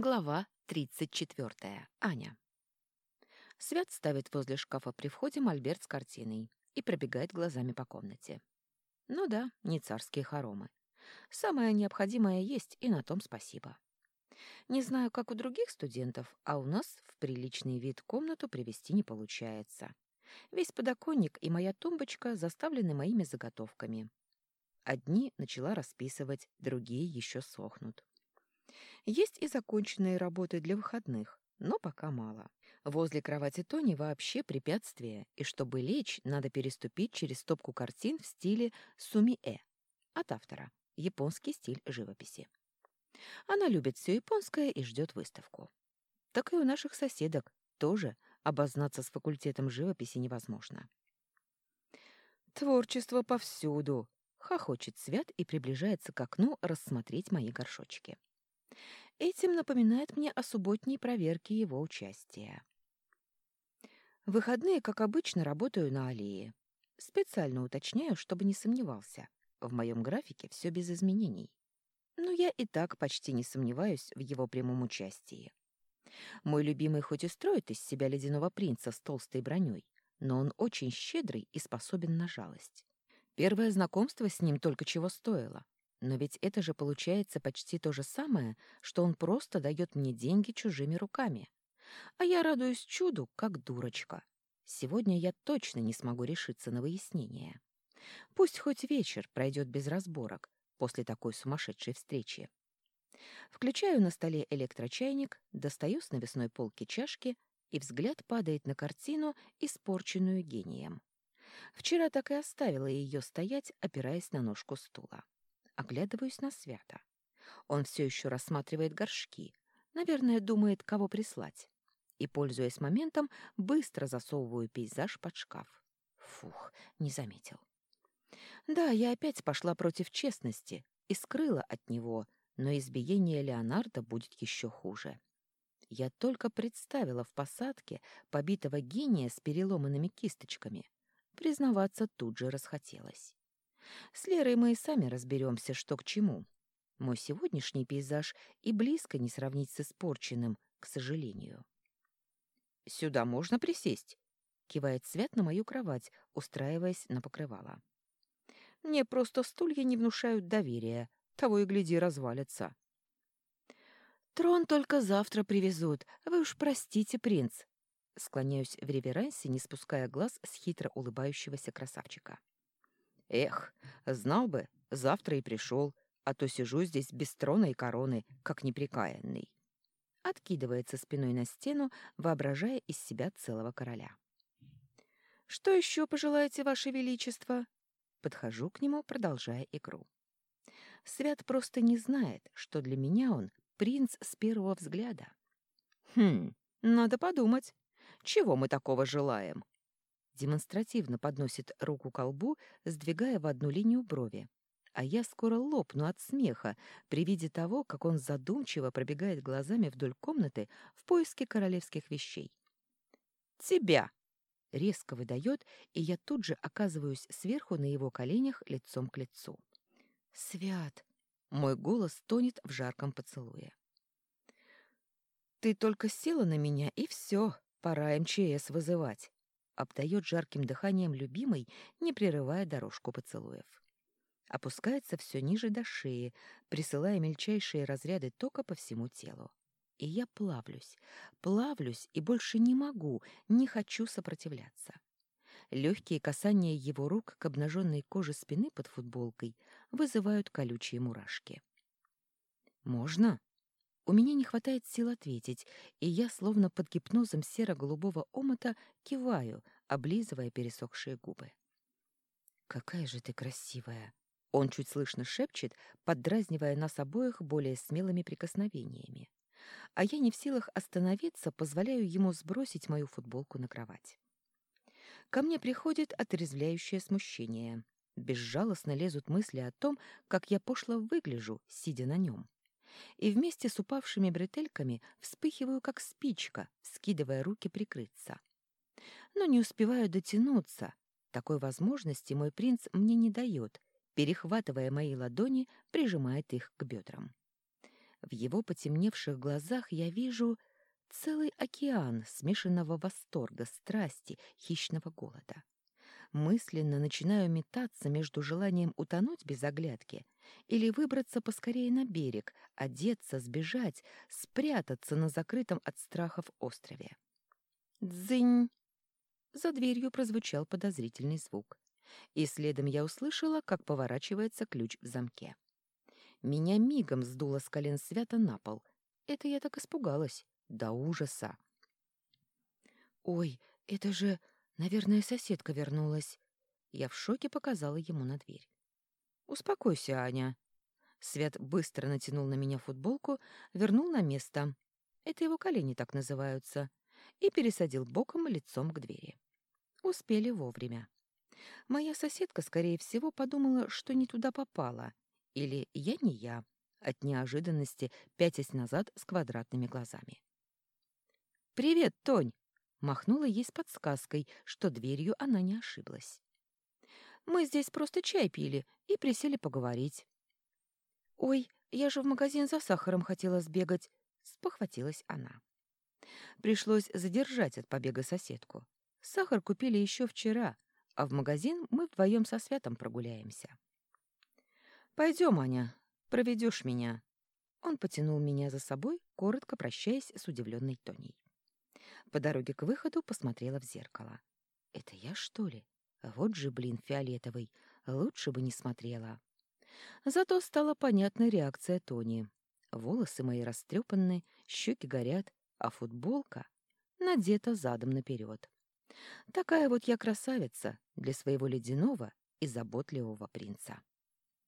Глава 34. Аня. Свят ставит возле шкафа при входе мольберт с картиной и пробегает глазами по комнате. Ну да, не царские хоромы. Самое необходимое есть, и на том спасибо. Не знаю, как у других студентов, а у нас в приличный вид комнату привести не получается. Весь подоконник и моя тумбочка заставлены моими заготовками. Одни начала расписывать, другие еще сохнут. Есть и законченные работы для выходных, но пока мало. Возле кровати Тони вообще препятствие, и чтобы лечь, надо переступить через стопку картин в стиле сумиэ от автора. Японский стиль живописи. Она любит все японское и ждет выставку. Так и у наших соседок тоже обознаться с факультетом живописи невозможно. «Творчество повсюду!» — хохочет Свят и приближается к окну рассмотреть мои горшочки. Этим напоминает мне о субботней проверке его участия. В выходные, как обычно, работаю на аллее. Специально уточняю, чтобы не сомневался. В моем графике все без изменений. Но я и так почти не сомневаюсь в его прямом участии. Мой любимый хоть и строит из себя ледяного принца с толстой броней, но он очень щедрый и способен на жалость. Первое знакомство с ним только чего стоило. Но ведь это же получается почти то же самое, что он просто дает мне деньги чужими руками. А я радуюсь чуду, как дурочка. Сегодня я точно не смогу решиться на выяснение. Пусть хоть вечер пройдет без разборок после такой сумасшедшей встречи. Включаю на столе электрочайник, достаю с навесной полки чашки, и взгляд падает на картину, испорченную гением. Вчера так и оставила ее стоять, опираясь на ножку стула. Оглядываюсь на Свята. Он все еще рассматривает горшки. Наверное, думает, кого прислать. И, пользуясь моментом, быстро засовываю пейзаж под шкаф. Фух, не заметил. Да, я опять пошла против честности и скрыла от него, но избиение Леонардо будет еще хуже. Я только представила в посадке побитого гения с переломанными кисточками. Признаваться тут же расхотелось. С Лерой мы и сами разберемся, что к чему. Мой сегодняшний пейзаж и близко не сравнить с испорченным, к сожалению. «Сюда можно присесть?» — кивает Свят на мою кровать, устраиваясь на покрывало. «Мне просто стулья не внушают доверия, того и гляди развалятся». «Трон только завтра привезут, вы уж простите, принц», Склоняюсь в реверансе, не спуская глаз с хитро улыбающегося красавчика. Эх, знал бы, завтра и пришел, а то сижу здесь без трона и короны, как неприкаянный. Откидывается спиной на стену, воображая из себя целого короля. «Что еще пожелаете, Ваше Величество?» Подхожу к нему, продолжая игру. Свят просто не знает, что для меня он принц с первого взгляда. «Хм, надо подумать. Чего мы такого желаем?» Демонстративно подносит руку к колбу, сдвигая в одну линию брови. А я скоро лопну от смеха при виде того, как он задумчиво пробегает глазами вдоль комнаты в поиске королевских вещей. «Тебя!» — резко выдает, и я тут же оказываюсь сверху на его коленях лицом к лицу. «Свят!» — мой голос тонет в жарком поцелуе. «Ты только села на меня, и все, пора МЧС вызывать» обдает жарким дыханием любимой, не прерывая дорожку поцелуев. Опускается все ниже до шеи, присылая мельчайшие разряды тока по всему телу. И я плавлюсь, плавлюсь и больше не могу, не хочу сопротивляться. Легкие касания его рук к обнаженной коже спины под футболкой вызывают колючие мурашки. «Можно?» У меня не хватает сил ответить, и я, словно под гипнозом серо-голубого омота, киваю, облизывая пересохшие губы. «Какая же ты красивая!» Он чуть слышно шепчет, поддразнивая нас обоих более смелыми прикосновениями. А я не в силах остановиться, позволяю ему сбросить мою футболку на кровать. Ко мне приходит отрезвляющее смущение. Безжалостно лезут мысли о том, как я пошло выгляжу, сидя на нем и вместе с упавшими бретельками вспыхиваю, как спичка, скидывая руки прикрыться. Но не успеваю дотянуться. Такой возможности мой принц мне не дает, перехватывая мои ладони, прижимает их к бедрам. В его потемневших глазах я вижу целый океан смешанного восторга, страсти, хищного голода. Мысленно начинаю метаться между желанием утонуть без оглядки или выбраться поскорее на берег, одеться, сбежать, спрятаться на закрытом от страхов острове. «Дзынь!» За дверью прозвучал подозрительный звук, и следом я услышала, как поворачивается ключ в замке. Меня мигом сдуло с колен свято на пол. Это я так испугалась. До ужаса. «Ой, это же Наверное, соседка вернулась. Я в шоке показала ему на дверь. «Успокойся, Аня». Свят быстро натянул на меня футболку, вернул на место. Это его колени так называются. И пересадил боком лицом к двери. Успели вовремя. Моя соседка, скорее всего, подумала, что не туда попала. Или я не я, от неожиданности пятясь назад с квадратными глазами. «Привет, Тонь!» Махнула ей с подсказкой, что дверью она не ошиблась. «Мы здесь просто чай пили и присели поговорить». «Ой, я же в магазин за сахаром хотела сбегать», — спохватилась она. Пришлось задержать от побега соседку. Сахар купили еще вчера, а в магазин мы вдвоем со Святом прогуляемся. «Пойдем, Аня, проведешь меня». Он потянул меня за собой, коротко прощаясь с удивленной Тоней. По дороге к выходу посмотрела в зеркало. «Это я, что ли? Вот же, блин, фиолетовый. Лучше бы не смотрела». Зато стала понятна реакция Тони. Волосы мои растрепаны, щеки горят, а футболка надета задом наперед. Такая вот я красавица для своего ледяного и заботливого принца.